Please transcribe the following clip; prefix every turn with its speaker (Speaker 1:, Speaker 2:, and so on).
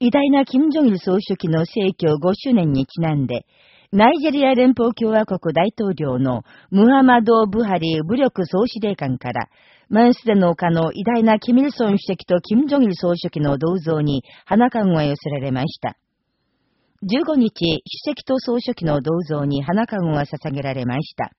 Speaker 1: 偉大な金正日総書記の逝去5周年にちなんで、ナイジェリア連邦共和国大統領のムハマド・ブハリ武力総司令官から、マンスデの丘の偉大なキミルソン主席と金正日総書記の銅像に花冠が寄せられました。15日、主席と総書記の銅像に花冠が捧げられました。